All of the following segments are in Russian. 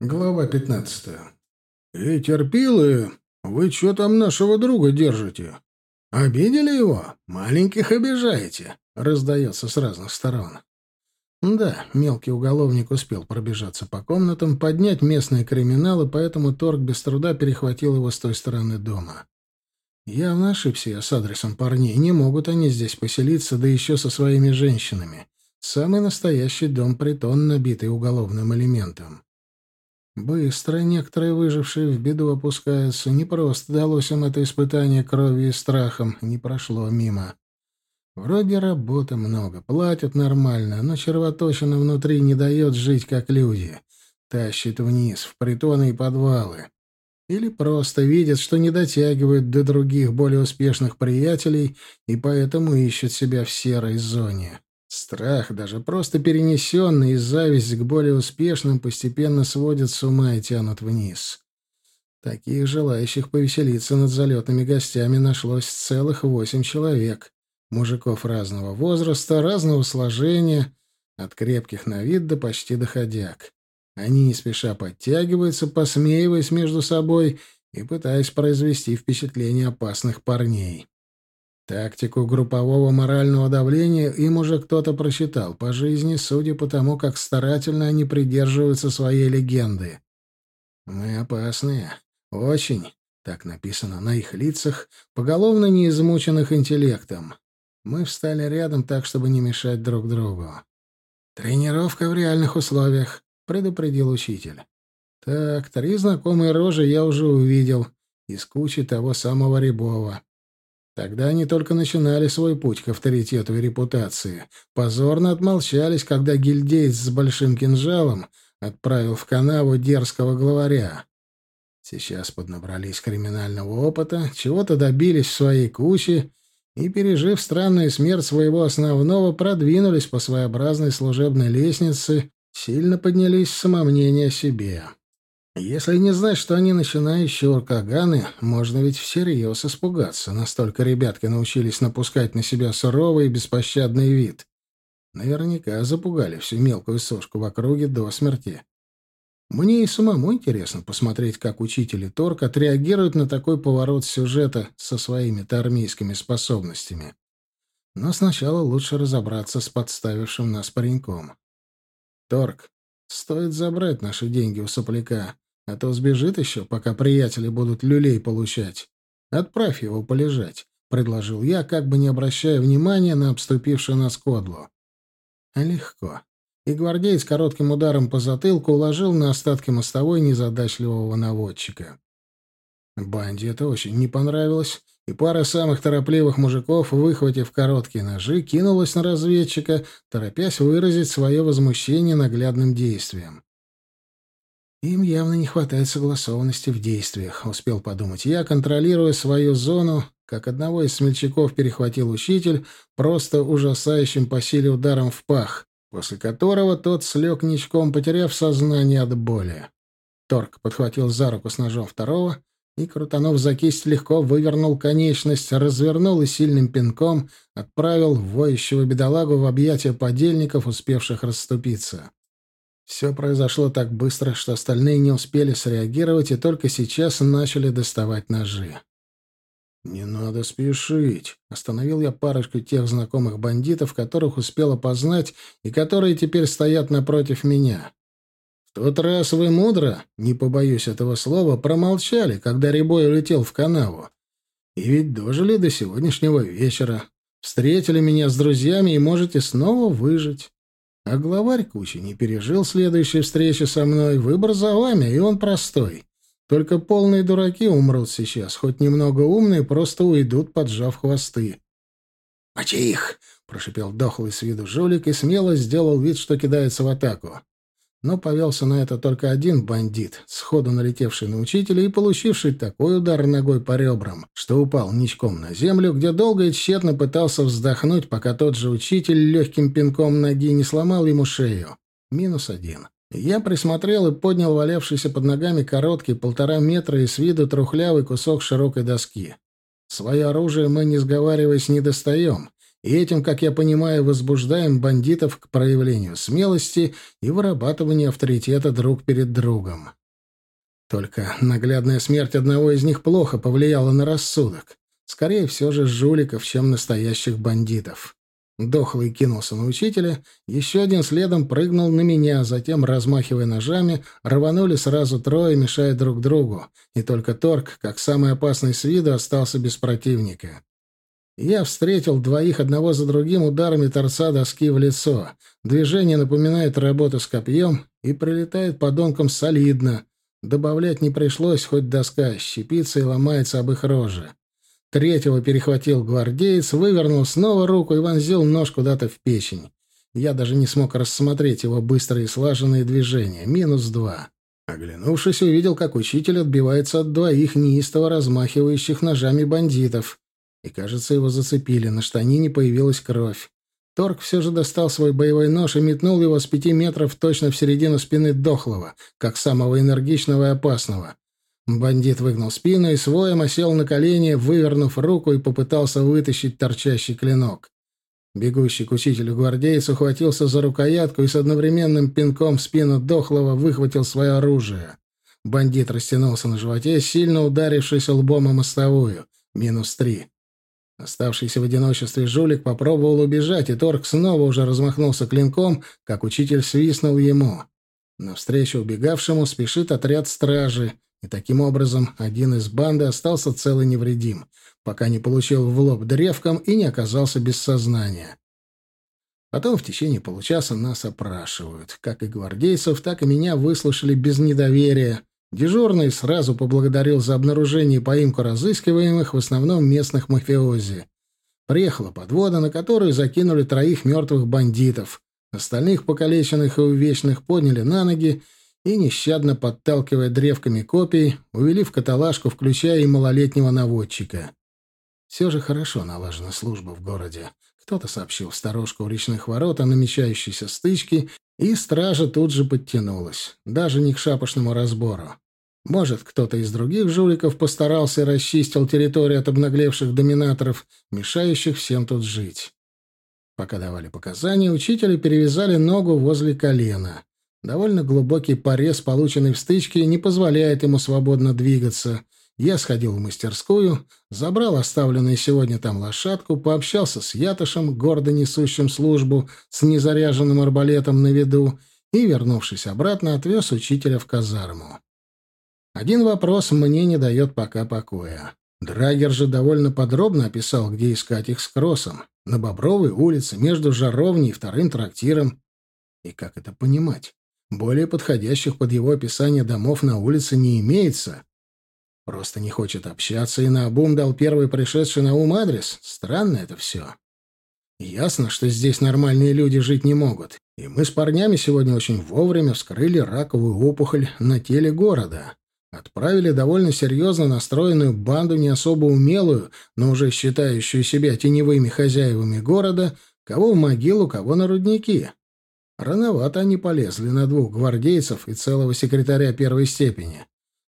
Глава пятнадцатая. «Эй, терпилы, вы что там нашего друга держите? Обидели его? Маленьких обижаете?» — раздается с разных сторон. Да, мелкий уголовник успел пробежаться по комнатам, поднять местные криминалы, поэтому торг без труда перехватил его с той стороны дома. Явно ошибся я с адресом парней. Не могут они здесь поселиться, да еще со своими женщинами. Самый настоящий дом-притон, набитый уголовным элементом. Быстро некоторые выжившие в беду опускаются. Не просто далось им это испытание кровью и страхом, не прошло мимо. Вроде работы много, платят нормально, но червоточина внутри не дает жить как люди. Тащит вниз, в притоны и подвалы. Или просто видят, что не дотягивают до других более успешных приятелей и поэтому ищут себя в серой зоне. Страх, даже просто перенесенный, и зависть к более успешным постепенно сводят с ума и тянут вниз. Таких желающих повеселиться над залетными гостями нашлось целых восемь человек. Мужиков разного возраста, разного сложения, от крепких на вид до почти доходяг. Они не спеша подтягиваются, посмеиваясь между собой и пытаясь произвести впечатление опасных парней. Тактику группового морального давления им уже кто-то просчитал по жизни, судя по тому, как старательно они придерживаются своей легенды. «Мы опасные. Очень», — так написано на их лицах, поголовно не измученных интеллектом. Мы встали рядом так, чтобы не мешать друг другу. «Тренировка в реальных условиях», — предупредил учитель. «Так, три знакомые рожи я уже увидел из кучи того самого Рябова. Тогда они только начинали свой путь к авторитету и репутации. Позорно отмолчались, когда гильдеец с большим кинжалом отправил в канаву дерзкого главаря. Сейчас поднабрались криминального опыта, чего-то добились в своей куче и, пережив странную смерть своего основного, продвинулись по своеобразной служебной лестнице, сильно поднялись в самомнение о себе. Если не знать, что они начинающие уркаганы, можно ведь всерьез испугаться. Настолько ребятки научились напускать на себя суровый и беспощадный вид. Наверняка запугали всю мелкую сошку в округе до смерти. Мне и самому интересно посмотреть, как учители Торг отреагируют на такой поворот сюжета со своими-то армейскими способностями. Но сначала лучше разобраться с подставившим нас пареньком. Торг, стоит забрать наши деньги у сопляка. А то сбежит еще, пока приятели будут люлей получать. Отправь его полежать, — предложил я, как бы не обращая внимания на обступившее нас кодло. Легко. И гвардеец коротким ударом по затылку уложил на остатки мостовой незадачливого наводчика. Банде это очень не понравилось, и пара самых торопливых мужиков, выхватив короткие ножи, кинулась на разведчика, торопясь выразить свое возмущение наглядным действием. Им явно не хватает согласованности в действиях, успел подумать я, контролируя свою зону, как одного из смельчаков перехватил учитель просто ужасающим по силе ударом в пах, после которого тот слег ничком, потеряв сознание от боли. Торг подхватил за руку с ножом второго и, крутанув за кисть, легко вывернул конечность, развернул и сильным пинком отправил воющего бедолагу в объятия подельников, успевших расступиться. Все произошло так быстро, что остальные не успели среагировать и только сейчас начали доставать ножи. «Не надо спешить», — остановил я парочку тех знакомых бандитов, которых успел опознать и которые теперь стоят напротив меня. «В тот раз вы мудро, не побоюсь этого слова, промолчали, когда Рябой улетел в канаву. И ведь дожили до сегодняшнего вечера. Встретили меня с друзьями и можете снова выжить. А главарь кучи не пережил следующей встречи со мной. Выбор за вами, и он простой. Только полные дураки умрут сейчас, хоть немного умные просто уйдут, поджав хвосты. «Мочи их!» — прошипел дохлый с виду жулик и смело сделал вид, что кидается в атаку но повелся на это только один бандит, сходу налетевший на учителя и получивший такой удар ногой по ребрам, что упал ничком на землю, где долго и тщетно пытался вздохнуть, пока тот же учитель легким пинком ноги не сломал ему шею. Минус один. Я присмотрел и поднял валявшийся под ногами короткий полтора метра и с виду трухлявый кусок широкой доски. Свое оружие мы, не сговариваясь, не достаем, И этим, как я понимаю, возбуждаем бандитов к проявлению смелости и вырабатыванию авторитета друг перед другом. Только наглядная смерть одного из них плохо повлияла на рассудок. Скорее все же жуликов, чем настоящих бандитов. Дохлый кинулся на учителя, еще один следом прыгнул на меня, затем, размахивая ножами, рванули сразу трое, мешая друг другу, и только Торг, как самый опасный с виду, остался без противника. Я встретил двоих одного за другим ударами торца доски в лицо. Движение напоминает работу с копьем и прилетает подонком солидно. Добавлять не пришлось, хоть доска щепится и ломается об их роже. Третьего перехватил гвардеец, вывернул снова руку и вонзил нож куда-то в печень. Я даже не смог рассмотреть его быстрые слаженные движения. Минус два. Оглянувшись, увидел, как учитель отбивается от двоих неистово размахивающих ножами бандитов. И, кажется, его зацепили. На штанине появилась кровь. Торг все же достал свой боевой нож и метнул его с пяти метров точно в середину спины Дохлого, как самого энергичного и опасного. Бандит выгнал спину и своем осел на колени, вывернув руку и попытался вытащить торчащий клинок. Бегущий к учителю гвардейц ухватился за рукоятку и с одновременным пинком в спину дохлого выхватил свое оружие. Бандит растянулся на животе, сильно ударившись лбом о мостовую. Минус три. Оставшийся в одиночестве жулик попробовал убежать, и Торг снова уже размахнулся клинком, как учитель свистнул ему. Навстречу убегавшему спешит отряд стражи — и таким образом один из банды остался цел и невредим, пока не получил в лоб древком и не оказался без сознания. Потом в течение получаса нас опрашивают. Как и гвардейцев, так и меня выслушали без недоверия. Дежурный сразу поблагодарил за обнаружение и поимку разыскиваемых, в основном местных мафиози. Приехала подвода, на которую закинули троих мертвых бандитов. Остальных покалеченных и увечных подняли на ноги и, нещадно подталкивая древками копий, увели в каталажку, включая и малолетнего наводчика. Все же хорошо налажена служба в городе. Кто-то сообщил сторожку у речных ворот о намечающейся стычке, и стража тут же подтянулась, даже не к шапошному разбору. Может, кто-то из других жуликов постарался и расчистил территорию от обнаглевших доминаторов, мешающих всем тут жить. Пока давали показания, учителю перевязали ногу возле колена. Довольно глубокий порез, полученный в стычке, не позволяет ему свободно двигаться. Я сходил в мастерскую, забрал оставленную сегодня там лошадку, пообщался с Ятышем, гордо несущим службу, с незаряженным арбалетом на виду, и, вернувшись обратно, отвез учителя в казарму. Один вопрос мне не дает пока покоя. Драгер же довольно подробно описал, где искать их с Кроссом. На Бобровой улице, между Жаровней и вторым трактиром. И как это понимать? Более подходящих под его описание домов на улице не имеется. Просто не хочет общаться и наобум дал первый пришедший на ум адрес. Странно это все. Ясно, что здесь нормальные люди жить не могут. И мы с парнями сегодня очень вовремя вскрыли раковую опухоль на теле города. Отправили довольно серьезно настроенную банду, не особо умелую, но уже считающую себя теневыми хозяевами города, кого в могилу, кого на рудники. Рановато они полезли на двух гвардейцев и целого секретаря первой степени.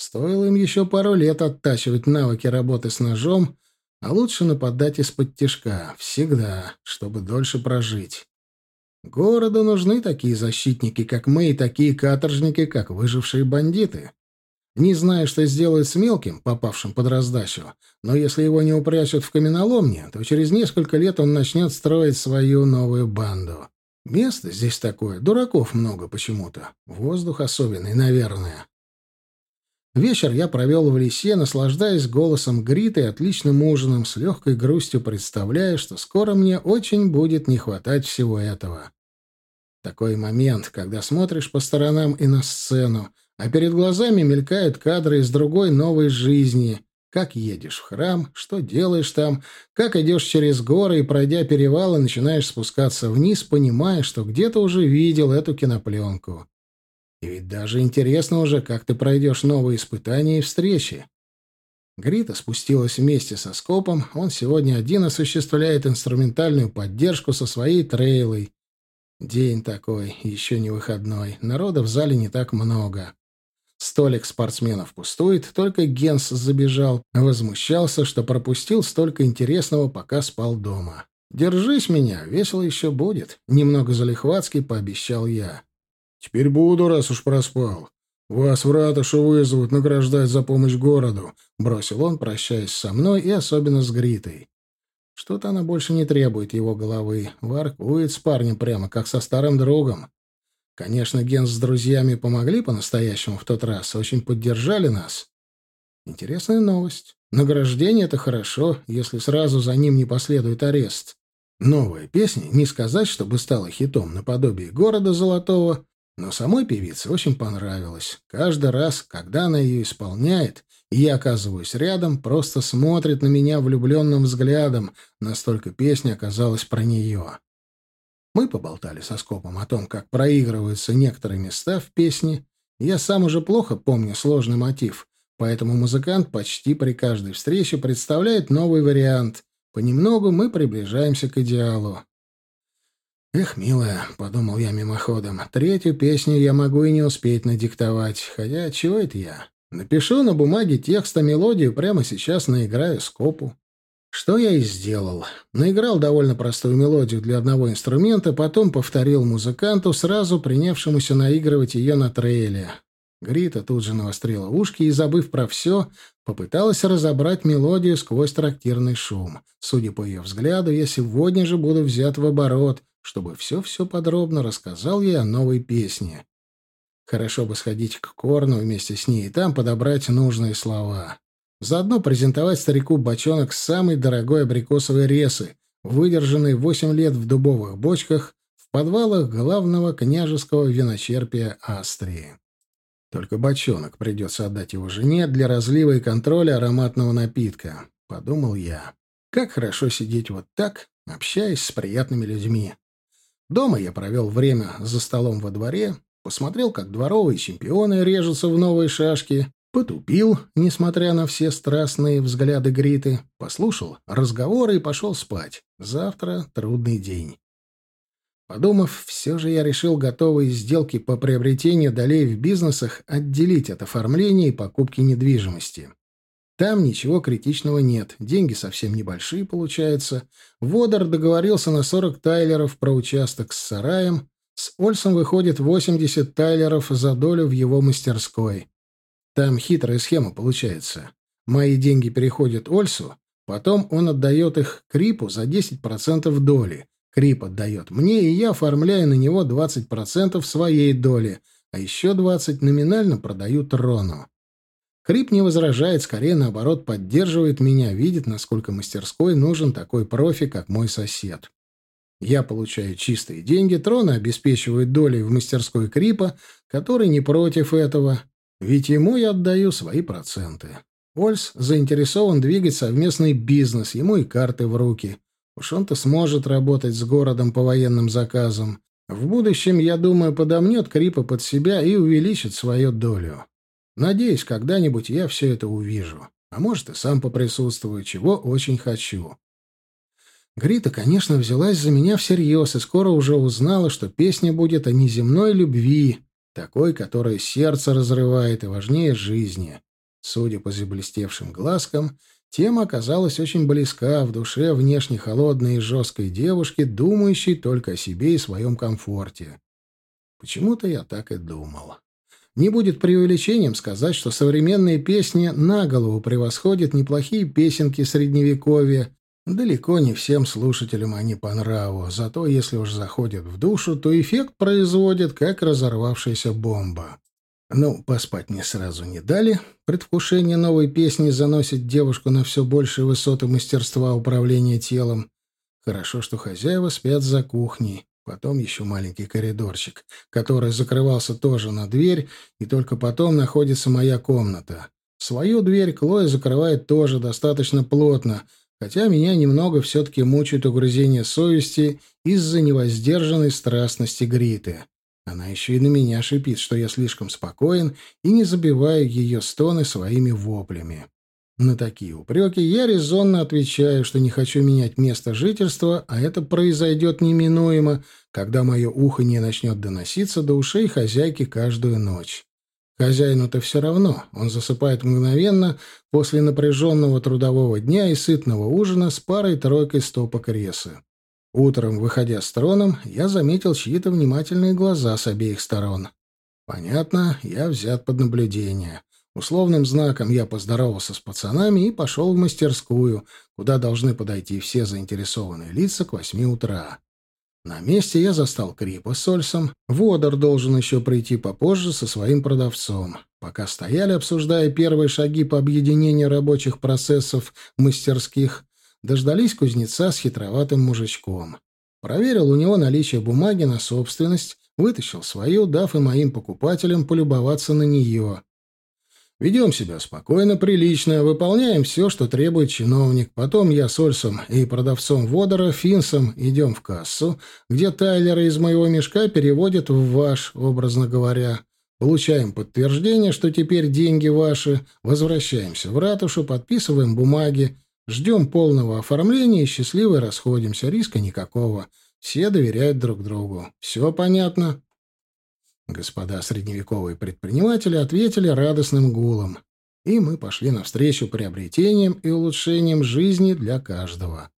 Стоило им еще пару лет оттачивать навыки работы с ножом, а лучше нападать из-под тишка, всегда, чтобы дольше прожить. Городу нужны такие защитники, как мы, и такие каторжники, как выжившие бандиты. Не знаю, что сделают с мелким, попавшим под раздачу, но если его не упрячут в каменоломне, то через несколько лет он начнет строить свою новую банду. Место здесь такое, дураков много почему-то. Воздух особенный, наверное. Вечер я провел в лесе, наслаждаясь голосом Гриты и отличным ужином, с легкой грустью представляя, что скоро мне очень будет не хватать всего этого. Такой момент, когда смотришь по сторонам и на сцену, а перед глазами мелькают кадры из другой новой жизни, как едешь в храм, что делаешь там, как идешь через горы и, пройдя перевалы, начинаешь спускаться вниз, понимая, что где-то уже видел эту кинопленку. И ведь даже интересно уже, как ты пройдешь новые испытания и встречи. Грита спустилась вместе со Скопом, он сегодня один осуществляет инструментальную поддержку со своей трейлой. День такой, еще не выходной, народа в зале не так много. Столик спортсменов пустует, только Генс забежал, возмущался, что пропустил столько интересного, пока спал дома. Держись меня, весело еще будет. Немного залихватски пообещал я. Теперь буду, раз уж проспал. Вас в ратушу вызовут награждать за помощь городу, бросил он, прощаясь со мной и особенно с Гритой. Что-то она больше не требует его головы. Воркует с парнем прямо, как со старым другом. Конечно, Ген с друзьями помогли по-настоящему в тот раз, очень поддержали нас. Интересная новость. Награждение — это хорошо, если сразу за ним не последует арест. Новая песня, не сказать, чтобы стала хитом наподобие «Города Золотого», но самой певице очень понравилось. Каждый раз, когда она ее исполняет, и я оказываюсь рядом, просто смотрит на меня влюбленным взглядом, настолько песня оказалась про нее. Мы поболтали со Скопом о том, как проигрываются некоторые места в песне. Я сам уже плохо помню сложный мотив, поэтому музыкант почти при каждой встрече представляет новый вариант, Понемногу мы приближаемся к идеалу. «Эх, милая», — подумал я мимоходом, — «третью песню я могу и не успеть надиктовать. Хотя чего это я? Напишу на бумаге текст, а мелодию прямо сейчас наиграю скопу». Что я и сделал. Наиграл довольно простую мелодию для одного инструмента, потом повторил музыканту, сразу принявшемуся наигрывать ее на трейле. Грита тут же навострила ушки и, забыв про все, попыталась разобрать мелодию сквозь трактирный шум. Судя по ее взгляду, я сегодня же буду взят в оборот, чтобы все-все подробно рассказал ей о новой песне. Хорошо бы сходить к Корну вместе с ней и там подобрать нужные слова. Заодно презентовать старику бочонок самой дорогой абрикосовой ресы, выдержанной восемь лет в дубовых бочках в подвалах главного княжеского виночерпия Астрии. Только бочонок придется отдать его жене для разлива и контроля ароматного напитка, — подумал я. Как хорошо сидеть вот так, общаясь с приятными людьми. Дома я провел время за столом во дворе, посмотрел, как дворовые чемпионы режутся в новые шашки, потупил, несмотря на все страстные взгляды Гриты, послушал разговоры и пошел спать. Завтра трудный день. Подумав, все же я решил готовые сделки по приобретению долей в бизнесах отделить от оформления и покупки недвижимости. Там ничего критичного нет, деньги совсем небольшие получаются. Водор договорился на 40 тайлеров про участок с сараем, с Ольсом выходит 80 тайлеров за долю в его мастерской. Там хитрая схема получается. Мои деньги переходят Ольсу, потом он отдает их Крипу за 10% доли, Крип отдает мне, и я оформляю на него 20% своей доли, а еще 20% номинально продаю Трону. Крип не возражает, скорее наоборот поддерживает меня, видит, насколько мастерской нужен такой профи, как мой сосед. Я получаю чистые деньги, Трона обеспечивает долей в мастерской Крипа, который не против этого, ведь ему я отдаю свои проценты. Ольс заинтересован двигать совместный бизнес, ему и карты в руки — Уж он-то сможет работать с городом по военным заказам. В будущем, я думаю, подомнет Крипа под себя и увеличит свою долю. Надеюсь, когда-нибудь я все это увижу. А может, и сам поприсутствую, чего очень хочу. Грита, конечно, взялась за меня всерьез и скоро уже узнала, что песня будет о неземной любви, такой, которая сердце разрывает и важнее жизни. Судя по заблестевшим глазкам, Тема оказалась очень близка в душе внешне холодной и жесткой девушки, думающей только о себе и своем комфорте. Почему-то я так и думал. Не будет преувеличением сказать, что современные песни на голову превосходят неплохие песенки Средневековья. Далеко не всем слушателям они по нраву, зато если уж заходят в душу, то эффект производит, как разорвавшаяся бомба. Ну, поспать мне сразу не дали. Предвкушение новой песни заносит девушку на все большие высоты мастерства управления телом. Хорошо, что хозяева спят за кухней. Потом еще маленький коридорчик, который закрывался тоже на дверь, и только потом находится моя комната. Свою дверь Клоя закрывает тоже достаточно плотно, хотя меня немного все-таки мучают угрызения совести из-за невоздержанной страстности Гриты. Она еще и на меня шипит, что я слишком спокоен и не забиваю ее стоны своими воплями. На такие упреки я резонно отвечаю, что не хочу менять место жительства, а это произойдет неминуемо, когда мое ухо не начнет доноситься до ушей хозяйки каждую ночь. Хозяину-то все равно, он засыпает мгновенно после напряженного трудового дня и сытного ужина с парой-тройкой стопок ресы. Утром, выходя с троном, я заметил чьи-то внимательные глаза с обеих сторон. Понятно, я взят под наблюдение. Условным знаком я поздоровался с пацанами и пошел в мастерскую, куда должны подойти все заинтересованные лица к восьми утра. На месте я застал Крипа с Ольсом. Водор должен еще прийти попозже со своим продавцом. Пока стояли, обсуждая первые шаги по объединению рабочих процессов мастерских, дождались кузнеца с хитроватым мужичком. Проверил у него наличие бумаги на собственность, вытащил свою, дав и моим покупателям полюбоваться на нее. Ведем себя спокойно, прилично, выполняем все, что требует чиновник. Потом я с Ольсом и продавцом Водора, Финсом, идем в кассу, где Тайлера из моего мешка переводят в ваш, образно говоря. Получаем подтверждение, что теперь деньги ваши, возвращаемся в ратушу, подписываем бумаги, ждем полного оформления и счастливо расходимся, риска никакого. Все доверяют друг другу. Все понятно? Господа средневековые предприниматели ответили радостным гулом, и мы пошли навстречу приобретениям и улучшениям жизни для каждого.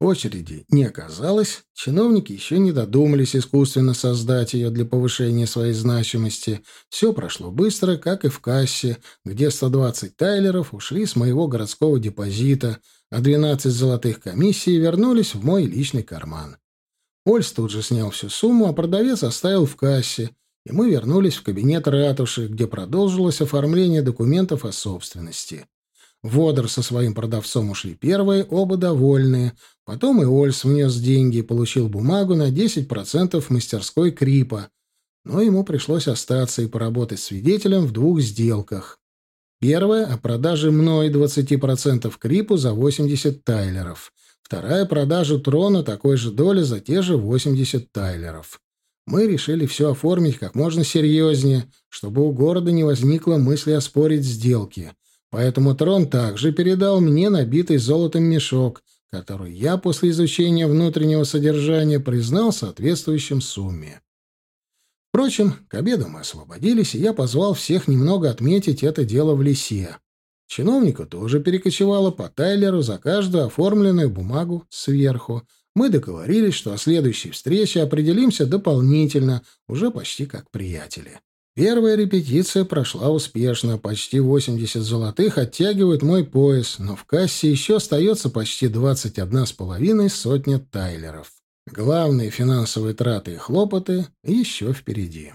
Очереди не оказалось, чиновники еще не додумались искусственно создать ее для повышения своей значимости. Все прошло быстро, как и в кассе, где 120 тайлеров ушли с моего городского депозита, а 12 золотых комиссий вернулись в мой личный карман. Ольс тут же снял всю сумму, а продавец оставил в кассе — и мы вернулись в кабинет ратуши, где продолжилось оформление документов о собственности. Водор со своим продавцом ушли первые, оба довольные. Потом и Ольс внес деньги и получил бумагу на 10% мастерской Крипа. Но ему пришлось остаться и поработать свидетелем в двух сделках. Первая — о продаже мной 20% Крипу за 80 тайлеров. Вторая — продажу трона такой же доли за те же 80 тайлеров мы решили все оформить как можно серьезнее, чтобы у города не возникло мысли оспорить сделки. Поэтому трон также передал мне набитый золотом мешок, который я после изучения внутреннего содержания признал соответствующим сумме. Впрочем, к обеду мы освободились, и я позвал всех немного отметить это дело в лесе. Чиновнику тоже перекочевало по Тайлеру за каждую оформленную бумагу сверху, мы договорились, что о следующей встрече определимся дополнительно, уже почти как приятели. Первая репетиция прошла успешно. Почти 80 золотых оттягивают мой пояс, но в кассе еще остается почти 21 с половиной сотня тайлеров. Главные финансовые траты и хлопоты еще впереди.